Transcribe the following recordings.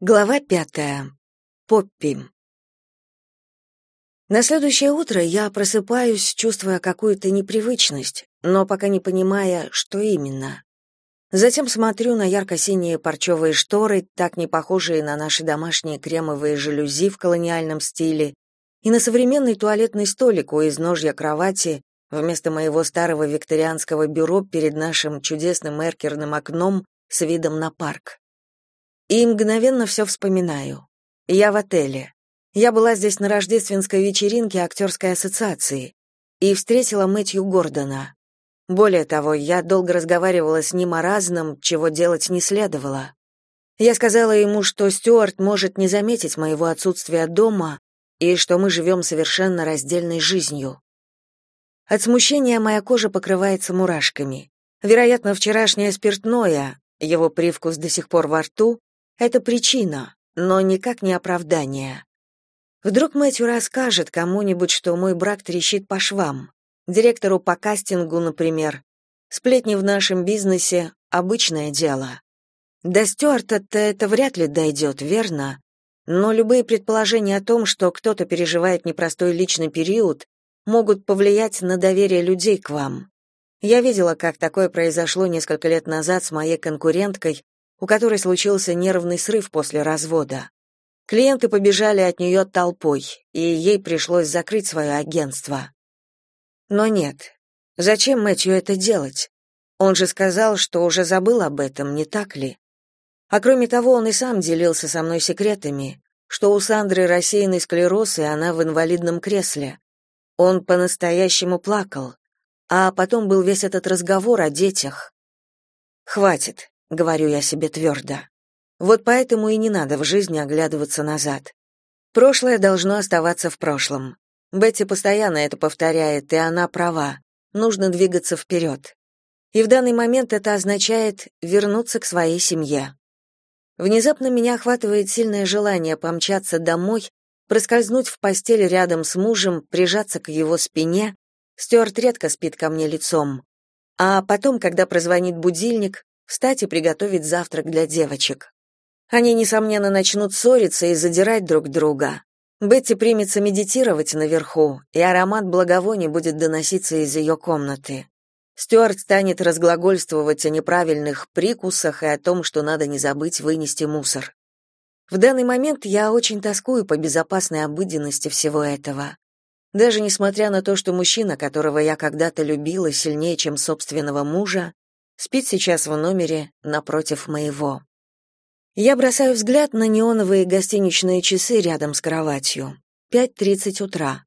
Глава пятая. Поппи. На следующее утро я просыпаюсь, чувствуя какую-то непривычность, но пока не понимая, что именно. Затем смотрю на ярко-синие парчевые шторы, так не похожие на наши домашние кремовые жалюзи в колониальном стиле, и на современный туалетный столик у изножья кровати вместо моего старого викторианского бюро перед нашим чудесным эркерным окном с видом на парк. И мгновенно все вспоминаю. Я в отеле. Я была здесь на рождественской вечеринке актерской ассоциации и встретила Мэтью Гордона. Более того, я долго разговаривала с ним о разном, чего делать не следовало. Я сказала ему, что Стюарт может не заметить моего отсутствия дома и что мы живем совершенно раздельной жизнью. От смущения моя кожа покрывается мурашками. Вероятно, вчерашнее спиртное, его привкус до сих пор во рту, это причина, но никак не оправдание. Вдруг Мэтью расскажет кому-нибудь, что мой брак трещит по швам. Директору по кастингу, например. Сплетни в нашем бизнесе — обычное дело. До Стюарта-то это вряд ли дойдет, верно? Но любые предположения о том, что кто-то переживает непростой личный период, могут повлиять на доверие людей к вам. Я видела, как такое произошло несколько лет назад с моей конкуренткой, у которой случился нервный срыв после развода. Клиенты побежали от нее толпой, и ей пришлось закрыть свое агентство. Но нет. Зачем Мэтью это делать? Он же сказал, что уже забыл об этом, не так ли? А кроме того, он и сам делился со мной секретами, что у Сандры рассеянный склероз, и она в инвалидном кресле. Он по-настоящему плакал. А потом был весь этот разговор о детях. Хватит говорю я себе твердо. Вот поэтому и не надо в жизни оглядываться назад. Прошлое должно оставаться в прошлом. Бетти постоянно это повторяет, и она права. Нужно двигаться вперед. И в данный момент это означает вернуться к своей семье. Внезапно меня охватывает сильное желание помчаться домой, проскользнуть в постель рядом с мужем, прижаться к его спине. Стюарт редко спит ко мне лицом. А потом, когда прозвонит будильник, встать и приготовить завтрак для девочек. Они, несомненно, начнут ссориться и задирать друг друга. Бетти примется медитировать наверху, и аромат благовоний будет доноситься из ее комнаты. Стюарт станет разглагольствовать о неправильных прикусах и о том, что надо не забыть вынести мусор. В данный момент я очень тоскую по безопасной обыденности всего этого. Даже несмотря на то, что мужчина, которого я когда-то любила сильнее, чем собственного мужа, спит сейчас в номере напротив моего. Я бросаю взгляд на неоновые гостиничные часы рядом с кроватью. 5:30 утра.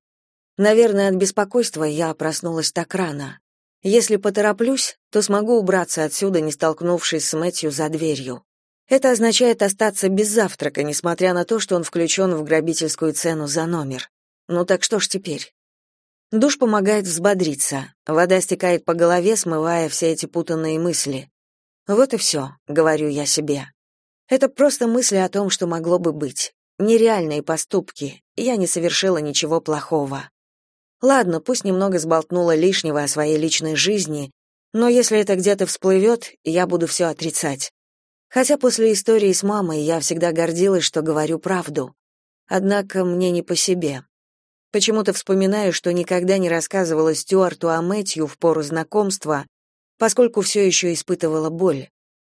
Наверное, от беспокойства я проснулась так рано. Если потороплюсь, то смогу убраться отсюда, не столкнувшись с Мэтью за дверью. Это означает остаться без завтрака, несмотря на то, что он включен в грабительскую цену за номер. Ну так что ж теперь? Душ помогает взбодриться. Вода стекает по голове, смывая все эти путанные мысли. Вот и все, говорю я себе. Это просто мысли о том, что могло бы быть. Нереальные поступки. Я не совершила ничего плохого. Ладно, пусть немного сболтнула лишнего о своей личной жизни, но если это где-то всплывет, я буду все отрицать. Хотя после истории с мамой я всегда гордилась, что говорю правду. Однако мне не по себе. Почему-то вспоминаю, что никогда не рассказывала Стюарту о Мэтью в пору знакомства, поскольку все еще испытывала боль.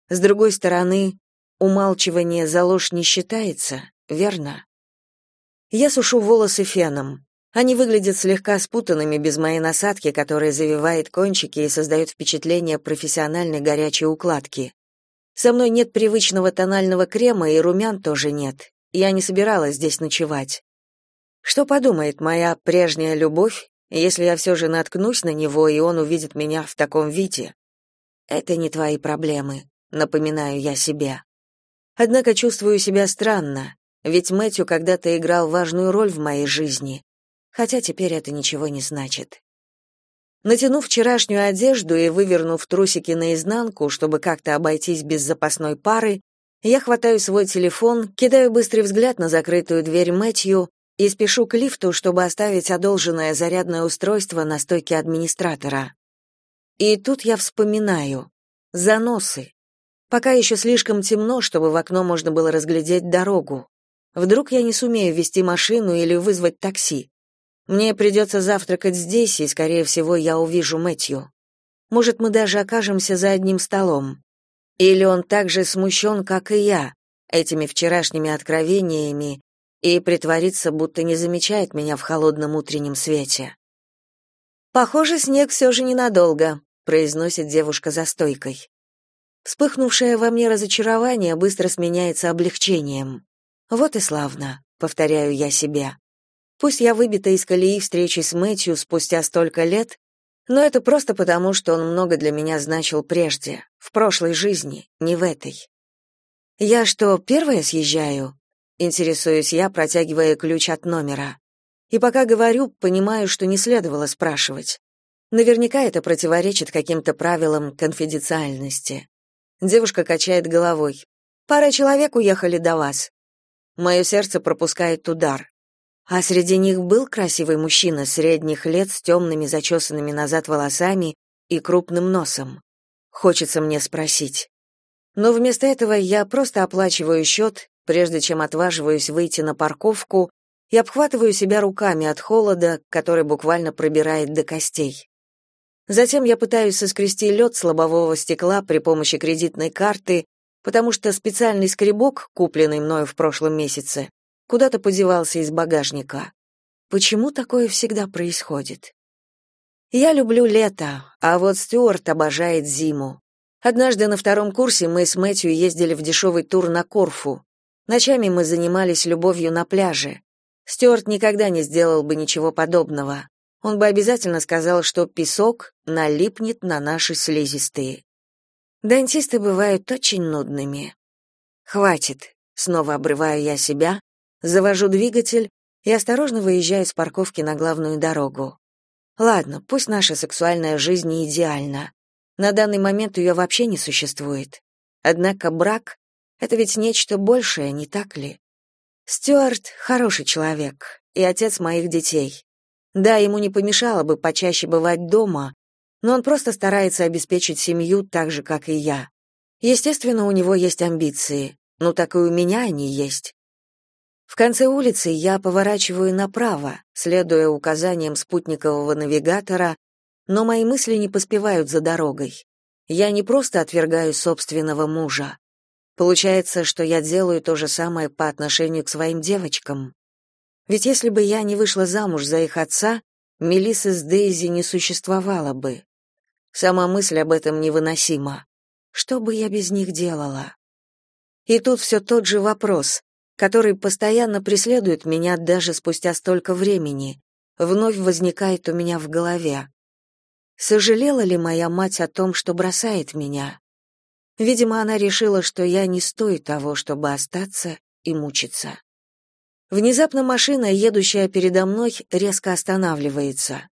С другой стороны, умалчивание за ложь не считается, верно? Я сушу волосы феном. Они выглядят слегка спутанными без моей насадки, которая завивает кончики и создает впечатление профессиональной горячей укладки. Со мной нет привычного тонального крема и румян тоже нет. Я не собиралась здесь ночевать. Что подумает моя прежняя любовь, если я все же наткнусь на него, и он увидит меня в таком виде? Это не твои проблемы, напоминаю я себе. Однако чувствую себя странно, ведь Мэтью когда-то играл важную роль в моей жизни, хотя теперь это ничего не значит. Натянув вчерашнюю одежду и вывернув трусики наизнанку, чтобы как-то обойтись без запасной пары, я хватаю свой телефон, кидаю быстрый взгляд на закрытую дверь Мэтью и спешу к лифту, чтобы оставить одолженное зарядное устройство на стойке администратора. И тут я вспоминаю. Заносы. Пока еще слишком темно, чтобы в окно можно было разглядеть дорогу. Вдруг я не сумею вести машину или вызвать такси. Мне придется завтракать здесь, и, скорее всего, я увижу Мэтью. Может, мы даже окажемся за одним столом. Или он так же смущен, как и я, этими вчерашними откровениями, и притворится, будто не замечает меня в холодном утреннем свете. «Похоже, снег все же ненадолго», — произносит девушка за стойкой. Вспыхнувшее во мне разочарование быстро сменяется облегчением. «Вот и славно», — повторяю я себе. Пусть я выбита из колеи встречи с Мэтью спустя столько лет, но это просто потому, что он много для меня значил прежде, в прошлой жизни, не в этой. «Я что, первая съезжаю?» Интересуюсь я, протягивая ключ от номера. И пока говорю, понимаю, что не следовало спрашивать. Наверняка это противоречит каким-то правилам конфиденциальности. Девушка качает головой. «Пара человек уехали до вас». Мое сердце пропускает удар. А среди них был красивый мужчина средних лет с темными зачесанными назад волосами и крупным носом. Хочется мне спросить. Но вместо этого я просто оплачиваю счет прежде чем отваживаюсь выйти на парковку и обхватываю себя руками от холода, который буквально пробирает до костей. Затем я пытаюсь соскрести лед с лобового стекла при помощи кредитной карты, потому что специальный скребок, купленный мною в прошлом месяце, куда-то подевался из багажника. Почему такое всегда происходит? Я люблю лето, а вот Стюарт обожает зиму. Однажды на втором курсе мы с Мэтью ездили в дешевый тур на Корфу. Ночами мы занимались любовью на пляже. Стюарт никогда не сделал бы ничего подобного. Он бы обязательно сказал, что песок налипнет на наши слизистые. Дантисты бывают очень нудными. Хватит. Снова обрываю я себя, завожу двигатель и осторожно выезжаю с парковки на главную дорогу. Ладно, пусть наша сексуальная жизнь не идеальна. На данный момент ее вообще не существует. Однако брак это ведь нечто большее, не так ли? Стюарт хороший человек и отец моих детей. Да, ему не помешало бы почаще бывать дома, но он просто старается обеспечить семью так же, как и я. Естественно, у него есть амбиции, ну так и у меня они есть. В конце улицы я поворачиваю направо, следуя указаниям спутникового навигатора, но мои мысли не поспевают за дорогой. Я не просто отвергаю собственного мужа. Получается, что я делаю то же самое по отношению к своим девочкам. Ведь если бы я не вышла замуж за их отца, Мелиссы с Дейзи не существовало бы. Сама мысль об этом невыносима. Что бы я без них делала? И тут все тот же вопрос, который постоянно преследует меня даже спустя столько времени, вновь возникает у меня в голове. Сожалела ли моя мать о том, что бросает меня? Видимо, она решила, что я не стою того, чтобы остаться и мучиться. Внезапно машина, едущая передо мной, резко останавливается.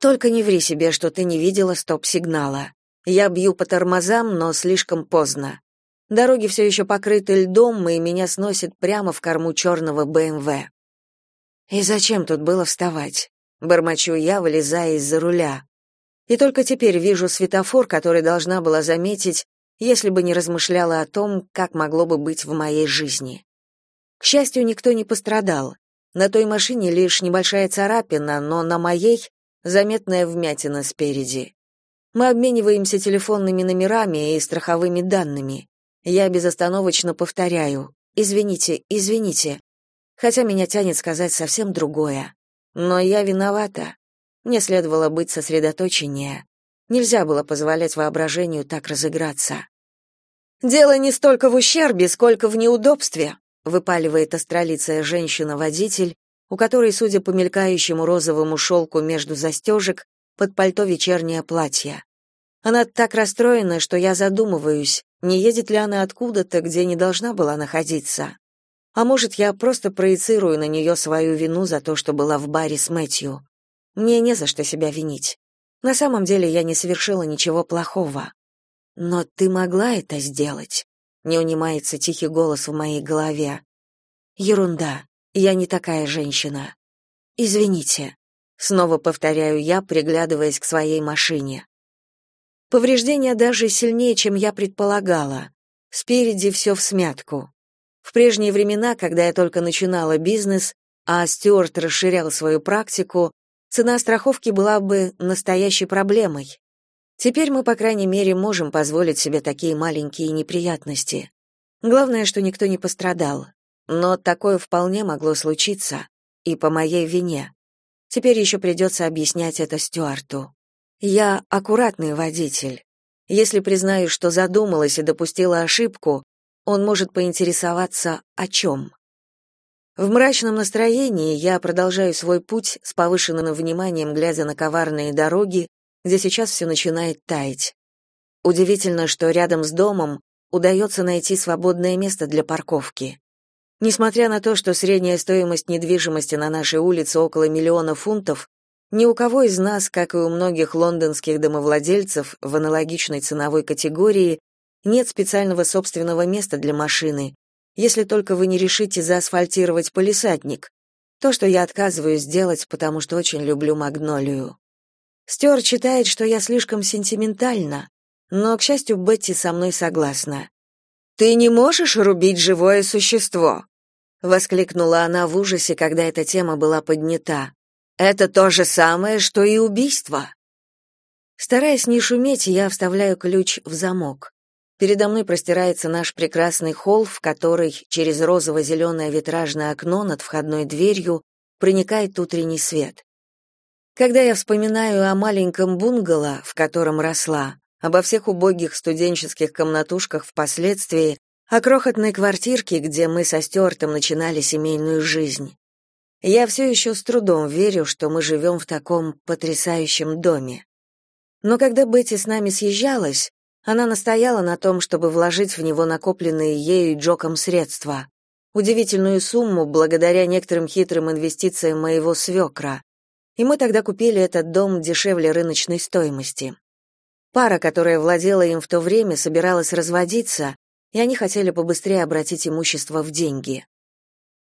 Только не ври себе, что ты не видела стоп-сигнала. Я бью по тормозам, но слишком поздно. Дороги все еще покрыты льдом, и меня сносит прямо в корму черного БМВ. И зачем тут было вставать? Бормочу я, вылезая из-за руля. И только теперь вижу светофор, который должна была заметить, если бы не размышляла о том, как могло бы быть в моей жизни. К счастью, никто не пострадал. На той машине лишь небольшая царапина, но на моей заметная вмятина спереди. Мы обмениваемся телефонными номерами и страховыми данными. Я безостановочно повторяю: "Извините, извините". Хотя меня тянет сказать совсем другое. Но я виновата. Мне следовало быть сосредоточеннее. Нельзя было позволять воображению так разыграться. Дело не столько в ущербе, сколько в неудобстве, выпаливает астролицая женщина-водитель, у которой, судя по мелькающему розовому шелку между застежек, под пальто вечернее платье. Она так расстроена, что я задумываюсь, не едет ли она откуда-то, где не должна была находиться. А может, я просто проецирую на нее свою вину за то, что была в баре с Мэтью. Мне не за что себя винить. На самом деле я не совершила ничего плохого. Но ты могла это сделать. Не унимается тихий голос в моей голове. Ерунда. Я не такая женщина. Извините. Снова повторяю я, приглядываясь к своей машине. Повреждения даже сильнее, чем я предполагала. Спереди все в смятку. В прежние времена, когда я только начинала бизнес, а Стюарт расширял свою практику, цена страховки была бы настоящей проблемой. Теперь мы, по крайней мере, можем позволить себе такие маленькие неприятности. Главное, что никто не пострадал. Но такое вполне могло случиться, и по моей вине. Теперь еще придется объяснять это Стюарту. Я аккуратный водитель. Если признаю, что задумалась и допустила ошибку, он может поинтересоваться о чем. В мрачном настроении я продолжаю свой путь с повышенным вниманием, глядя на коварные дороги, где сейчас все начинает таять. Удивительно, что рядом с домом удается найти свободное место для парковки. Несмотря на то, что средняя стоимость недвижимости на нашей улице около миллиона фунтов, ни у кого из нас, как и у многих лондонских домовладельцев в аналогичной ценовой категории, нет специального собственного места для машины, если только вы не решите заасфальтировать полисадник, то, что я отказываюсь сделать, потому что очень люблю магнолию. Стюарт считает, что я слишком сентиментальна, но, к счастью, Бетти со мной согласна. «Ты не можешь рубить живое существо!» — воскликнула она в ужасе, когда эта тема была поднята. «Это то же самое, что и убийство!» Стараясь не шуметь, я вставляю ключ в замок. Передо мной простирается наш прекрасный холл, в который через розово-зеленое витражное окно над входной дверью проникает утренний свет. Когда я вспоминаю о маленьком бунгало, в котором росла, обо всех убогих студенческих комнатушках впоследствии, о крохотной квартирке, где мы со Стюартом начинали семейную жизнь. Я все еще с трудом верю, что мы живем в таком потрясающем доме. Но когда Бетти с нами съезжалась, она настояла на том, чтобы вложить в него накопленные ею Джоком средства, удивительную сумму благодаря некоторым хитрым инвестициям моего свекра, и мы тогда купили этот дом дешевле рыночной стоимости. Пара, которая владела им в то время, собиралась разводиться, и они хотели побыстрее обратить имущество в деньги.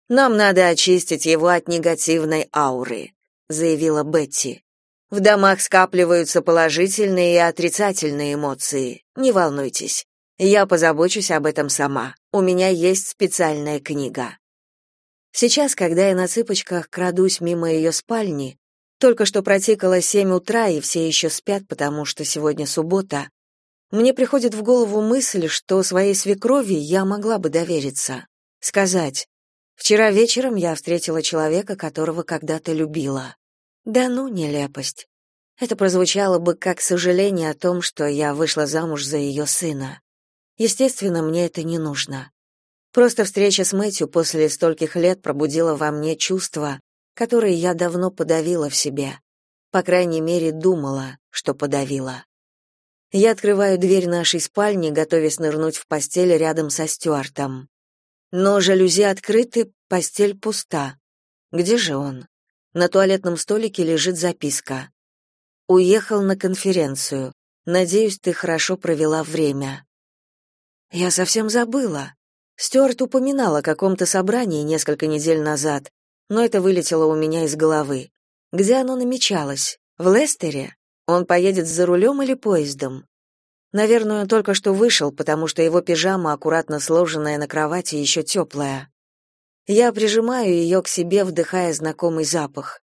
«Нам надо очистить его от негативной ауры», — заявила Бетти. «В домах скапливаются положительные и отрицательные эмоции. Не волнуйтесь. Я позабочусь об этом сама. У меня есть специальная книга». Сейчас, когда я на цыпочках крадусь мимо ее спальни, только что протикало семь утра, и все еще спят, потому что сегодня суббота. Мне приходит в голову мысль, что своей свекрови я могла бы довериться. Сказать, вчера вечером я встретила человека, которого когда-то любила. Да ну, нелепость. Это прозвучало бы как сожаление о том, что я вышла замуж за ее сына. Естественно, мне это не нужно. Просто встреча с Мэтью после стольких лет пробудила во мне чувство, которые я давно подавила в себе. По крайней мере, думала, что подавила. Я открываю дверь нашей спальни, готовясь нырнуть в постель рядом со Стюартом. Но жалюзи открыты, постель пуста. Где же он? На туалетном столике лежит записка. Уехал на конференцию. Надеюсь, ты хорошо провела время. Я совсем забыла. Стюарт упоминал о каком-то собрании несколько недель назад, но это вылетело у меня из головы. Где оно намечалось? В Лестере? Он поедет за рулем или поездом? Наверное, он только что вышел, потому что его пижама, аккуратно сложенная на кровати, еще теплая. Я прижимаю ее к себе, вдыхая знакомый запах.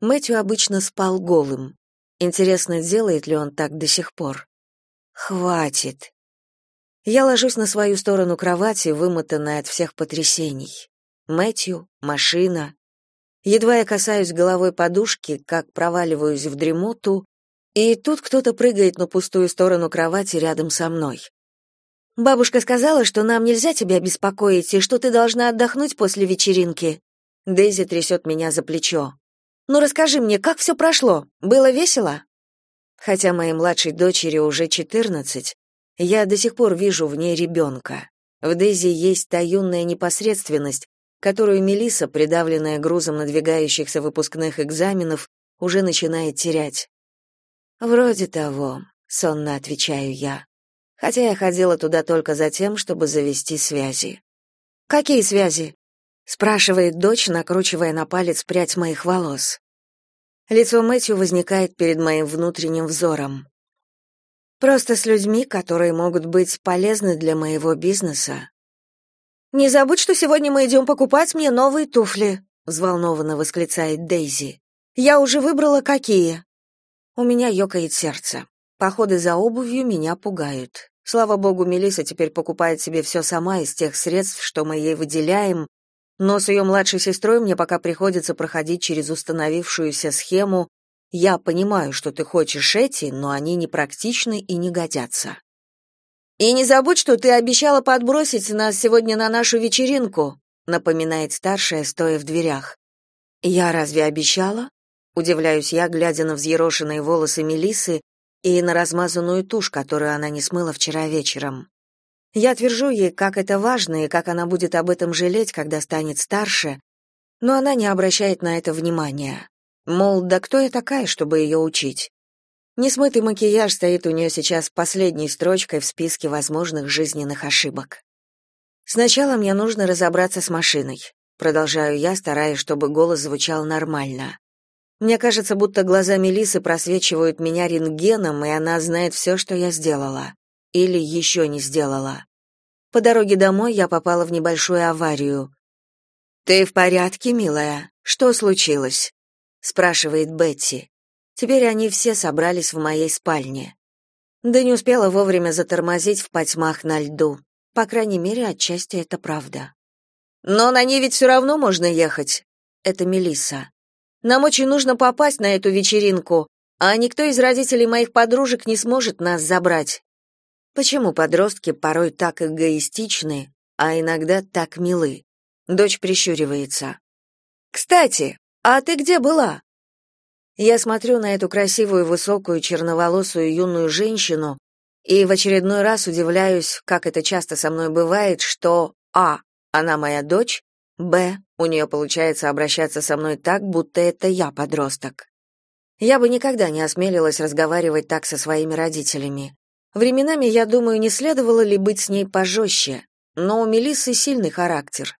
Мэтью обычно спал голым. Интересно, делает ли он так до сих пор? Хватит. Я ложусь на свою сторону кровати, вымотанная от всех потрясений. Мэтью, машина, Едва я касаюсь головой подушки, как проваливаюсь в дремоту, и тут кто-то прыгает на пустую сторону кровати рядом со мной. Бабушка сказала, что нам нельзя тебя беспокоить и что ты должна отдохнуть после вечеринки. Дейзи трясет меня за плечо. Ну расскажи мне, как все прошло? Было весело? Хотя моей младшей дочери уже 14, я до сих пор вижу в ней ребенка. В Дейзи есть та юная непосредственность, которую Мелиса, придавленная грузом надвигающихся выпускных экзаменов, уже начинает терять. Вроде того, сонно отвечаю я. Хотя я ходила туда только за тем, чтобы завести связи. Какие связи? спрашивает дочь, накручивая на палец прядь моих волос. Лицо Мэтью возникает перед моим внутренним взором. Просто с людьми, которые могут быть полезны для моего бизнеса. Не забудь, что сегодня мы идем покупать мне новые туфли, взволнованно восклицает Дейзи. Я уже выбрала какие. У меня ёкает сердце. Походы за обувью меня пугают. Слава богу, Мелиса теперь покупает себе все сама из тех средств, что мы ей выделяем, но с ее младшей сестрой мне пока приходится проходить через установившуюся схему «Я понимаю, что ты хочешь эти, но они непрактичны и не годятся». «И не забудь, что ты обещала подбросить нас сегодня на нашу вечеринку», напоминает старшая, стоя в дверях. «Я разве обещала?» Удивляюсь я, глядя на взъерошенные волосы Мелисы и на размазанную тушь, которую она не смыла вчера вечером. Я твержу ей, как это важно и как она будет об этом жалеть, когда станет старше, но она не обращает на это внимания. Мол, да кто я такая, чтобы ее учить? Несмытый макияж стоит у нее сейчас последней строчкой в списке возможных жизненных ошибок. Сначала мне нужно разобраться с машиной. Продолжаю я, стараясь, чтобы голос звучал нормально. Мне кажется, будто глаза Мелисы просвечивают меня рентгеном, и она знает все, что я сделала. Или еще не сделала. По дороге домой я попала в небольшую аварию. «Ты в порядке, милая? Что случилось?» — спрашивает Бетти. Теперь они все собрались в моей спальне. Да не успела вовремя затормозить в потьмах на льду. По крайней мере, отчасти это правда. Но на ней ведь все равно можно ехать. Это Мелисса. Нам очень нужно попасть на эту вечеринку, а никто из родителей моих подружек не сможет нас забрать. Почему подростки порой так эгоистичны, а иногда так милы? Дочь прищуривается. Кстати, а ты где была? Я смотрю на эту красивую, высокую, черноволосую юную женщину и в очередной раз удивляюсь, как это часто со мной бывает, что а. она моя дочь, б. У нее получается обращаться со мной так, будто это я подросток. Я бы никогда не осмелилась разговаривать так со своими родителями. Временами, я думаю, не следовало ли быть с ней пожестче, но у Мелиссы сильный характер.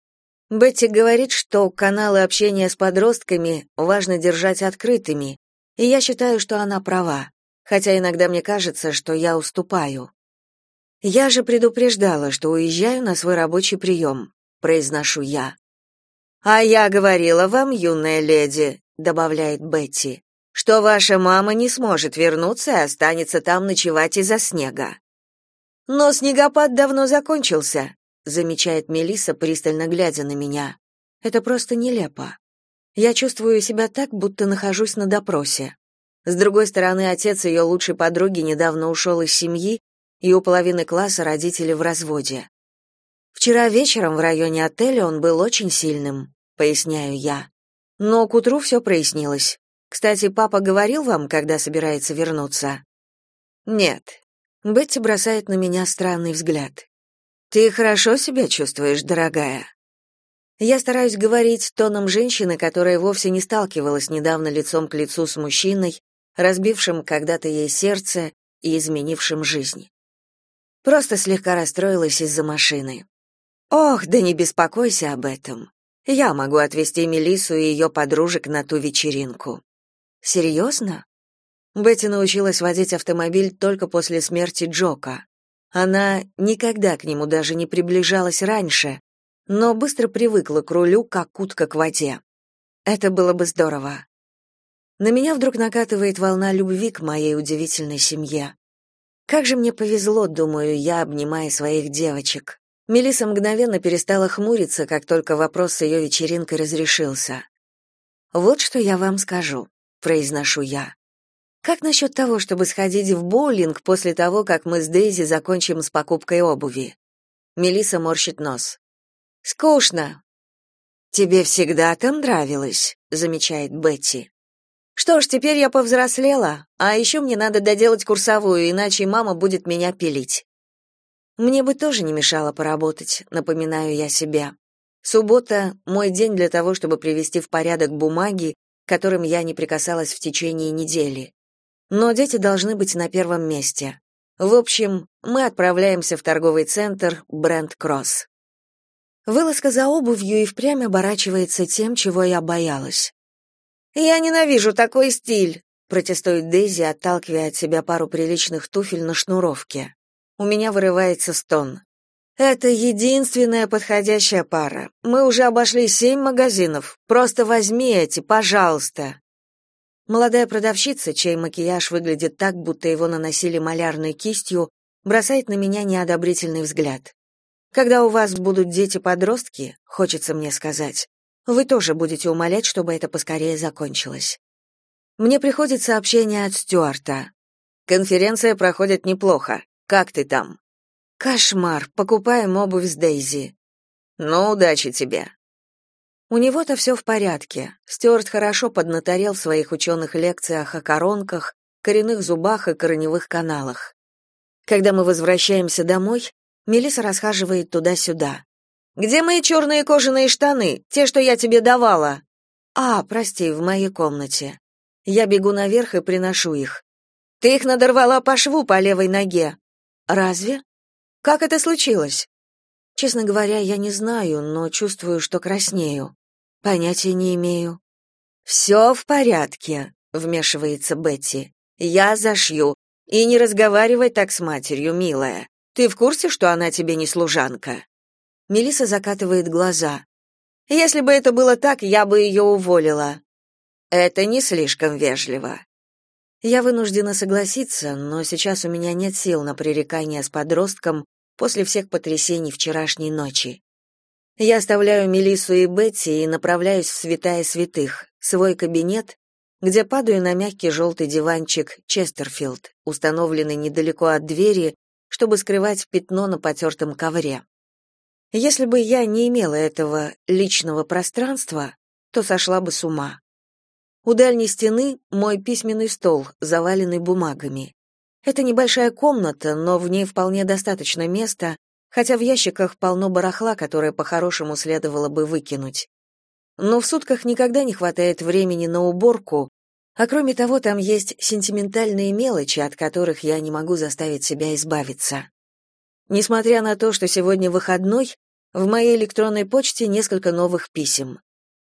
Бетти говорит, что каналы общения с подростками важно держать открытыми, и я считаю, что она права, хотя иногда мне кажется, что я уступаю. Я же предупреждала, что уезжаю на свой рабочий прием», — произношу я. «А я говорила вам, юная леди», — добавляет Бетти, «что ваша мама не сможет вернуться и останется там ночевать из-за снега». «Но снегопад давно закончился», замечает Мелиса, пристально глядя на меня. Это просто нелепо. Я чувствую себя так, будто нахожусь на допросе. С другой стороны, отец ее лучшей подруги недавно ушел из семьи, и у половины класса родители в разводе. Вчера вечером в районе отеля он был очень сильным, поясняю я. Но к утру все прояснилось. Кстати, папа говорил вам, когда собирается вернуться? Нет. Бетти бросает на меня странный взгляд. Ты хорошо себя чувствуешь, дорогая? Я стараюсь говорить тоном женщины, которая вовсе не сталкивалась недавно лицом к лицу с мужчиной, разбившим когда-то ей сердце и изменившим жизнь. Просто слегка расстроилась из-за машины. Ох, да не беспокойся об этом. Я могу отвезти Мелису и ее подружек на ту вечеринку. Серьезно? Бетти научилась водить автомобиль только после смерти Джока. Она никогда к нему даже не приближалась раньше, но быстро привыкла к рулю, как утка к воде. Это было бы здорово. На меня вдруг накатывает волна любви к моей удивительной семье. Как же мне повезло, думаю я, обнимая своих девочек. Мелиса мгновенно перестала хмуриться, как только вопрос с ее вечеринкой разрешился. «Вот что я вам скажу», — произношу я. Как насчет того, чтобы сходить в боулинг после того, как мы с Дейзи закончим с покупкой обуви? Мелиса морщит нос. Скучно. Тебе всегда там нравилось, замечает Бетти. Что ж, теперь я повзрослела, а еще мне надо доделать курсовую, иначе мама будет меня пилить. Мне бы тоже не мешало поработать, напоминаю я себе. Суббота мой день для того, чтобы привести в порядок бумаги, которым я не прикасалась в течение недели. Но дети должны быть на первом месте. В общем, мы отправляемся в торговый центр Бренд Кросс. Вылазка за обувью и впрямь оборачивается тем, чего я боялась. «Я ненавижу такой стиль», протестует Дейзи, отталкивая от себя пару приличных туфель на шнуровке. У меня вырывается стон. Это единственная подходящая пара. Мы уже обошли семь магазинов. Просто возьми эти, пожалуйста. Молодая продавщица, чей макияж выглядит так, будто его наносили малярной кистью, бросает на меня неодобрительный взгляд. Когда у вас будут дети-подростки, хочется мне сказать, вы тоже будете умолять, чтобы это поскорее закончилось. Мне приходит сообщение от Стюарта. Конференция проходит неплохо. Как ты там? Кошмар. Покупаем обувь с Дейзи. Ну, удачи тебе. У него-то все в порядке. Стюарт хорошо поднаторел в своих ученых лекциях о коронках, коренных зубах и корневых каналах. Когда мы возвращаемся домой, Мелиса расхаживает туда-сюда. Где мои черные кожаные штаны, те, что я тебе давала? А, прости, в моей комнате. Я бегу наверх и приношу их. Ты их надорвала по шву по левой ноге. Разве? Как это случилось? Честно говоря, я не знаю, но чувствую, что краснею. Понятия не имею. «Все в порядке, вмешивается Бетти. Я зашью. И не разговаривай так с матерью, милая. Ты в курсе, что она тебе не служанка? Мелиса закатывает глаза. Если бы это было так, я бы ее уволила. Это не слишком вежливо. Я вынуждена согласиться, но сейчас у меня нет сил на пререкания с подростком после всех потрясений вчерашней ночи. Я оставляю Мелиссу и Бетти и направляюсь в святая святых, свой кабинет, где падаю на мягкий желтый диванчик Честерфилд, установленный недалеко от двери, чтобы скрывать пятно на потертом ковре. Если бы я не имела этого личного пространства, то сошла бы с ума. У дальней стены мой письменный стол, заваленный бумагами. Это небольшая комната, но в ней вполне достаточно места, хотя в ящиках полно барахла, которое по-хорошему следовало бы выкинуть. Но в сутках никогда не хватает времени на уборку, а кроме того, там есть сентиментальные мелочи, от которых я не могу заставить себя избавиться. Несмотря на то, что сегодня выходной, в моей электронной почте несколько новых писем.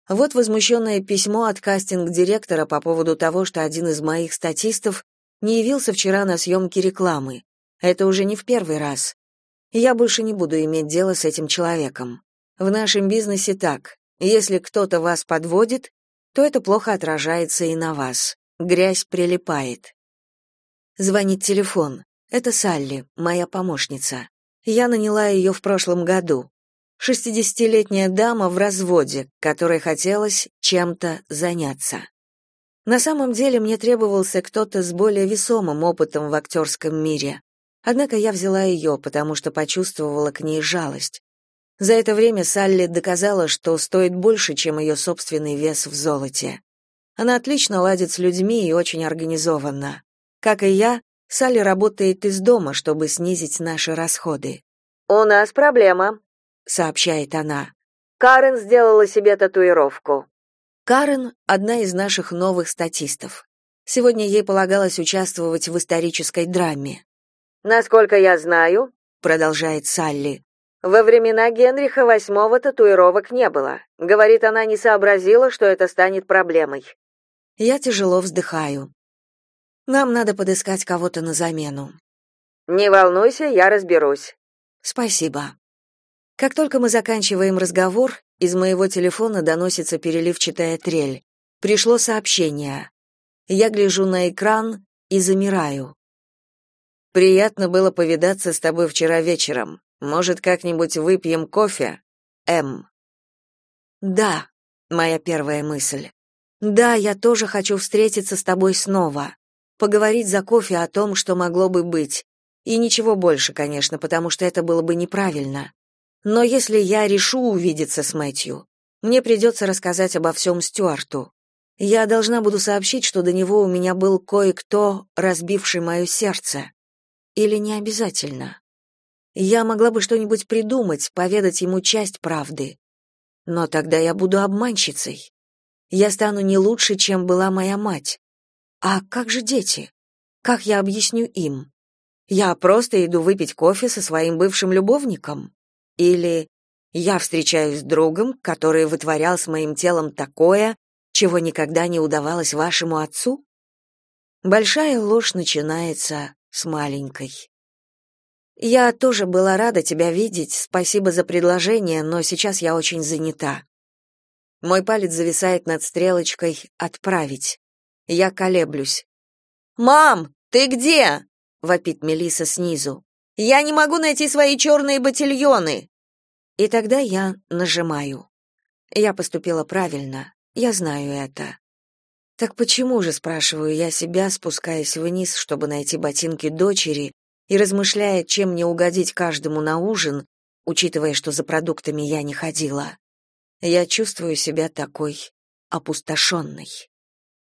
Вот возмущенное письмо от кастинг-директора по поводу того, что один из моих статистов не явился вчера на съемки рекламы. Это уже не в первый раз. Я больше не буду иметь дело с этим человеком. В нашем бизнесе так. Если кто-то вас подводит, то это плохо отражается и на вас. Грязь прилипает. Звонит телефон. Это Салли, моя помощница. Я наняла ее в прошлом году. Шестидесятилетняя дама в разводе, которой хотелось чем-то заняться. На самом деле мне требовался кто-то с более весомым опытом в актерском мире. Однако я взяла ее, потому что почувствовала к ней жалость. За это время Салли доказала, что стоит больше, чем ее собственный вес в золоте. Она отлично ладит с людьми и очень организованна. Как и я, Салли работает из дома, чтобы снизить наши расходы. «У нас проблема», — сообщает она. «Карен сделала себе татуировку». Карен — одна из наших новых статистов. Сегодня ей полагалось участвовать в исторической драме. «Насколько я знаю», — продолжает Салли, «во времена Генриха VIII татуировок не было. Говорит, она не сообразила, что это станет проблемой». Я тяжело вздыхаю. Нам надо подыскать кого-то на замену. Не волнуйся, я разберусь. Спасибо. Как только мы заканчиваем разговор, из моего телефона доносится переливчатая трель. Пришло сообщение. Я гляжу на экран и замираю. Приятно было повидаться с тобой вчера вечером. Может, как-нибудь выпьем кофе? М. Да, моя первая мысль. Да, я тоже хочу встретиться с тобой снова поговорить за кофе о том, что могло бы быть. И ничего больше, конечно, потому что это было бы неправильно. Но если я решу увидеться с Мэтью, мне придется рассказать обо всем Стюарту. Я должна буду сообщить, что до него у меня был кое-кто, разбивший мое сердце. Или не обязательно. Я могла бы что-нибудь придумать, поведать ему часть правды. Но тогда я буду обманщицей. Я стану не лучше, чем была моя мать. А как же дети? Как я объясню им? Я просто иду выпить кофе со своим бывшим любовником? Или я встречаюсь с другом, который вытворял с моим телом такое, чего никогда не удавалось вашему отцу? Большая ложь начинается с маленькой. Я тоже была рада тебя видеть. Спасибо за предложение, но сейчас я очень занята. Мой палец зависает над стрелочкой отправить. Я колеблюсь. Мам, ты где? вопит Мелиса снизу. Я не могу найти свои черные ботильоны. И тогда я нажимаю. Я поступила правильно. Я знаю это. Так почему же, спрашиваю я себя, спускаясь вниз, чтобы найти ботинки дочери, и размышляя, чем мне угодить каждому на ужин, учитывая, что за продуктами я не ходила. Я чувствую себя такой опустошенной.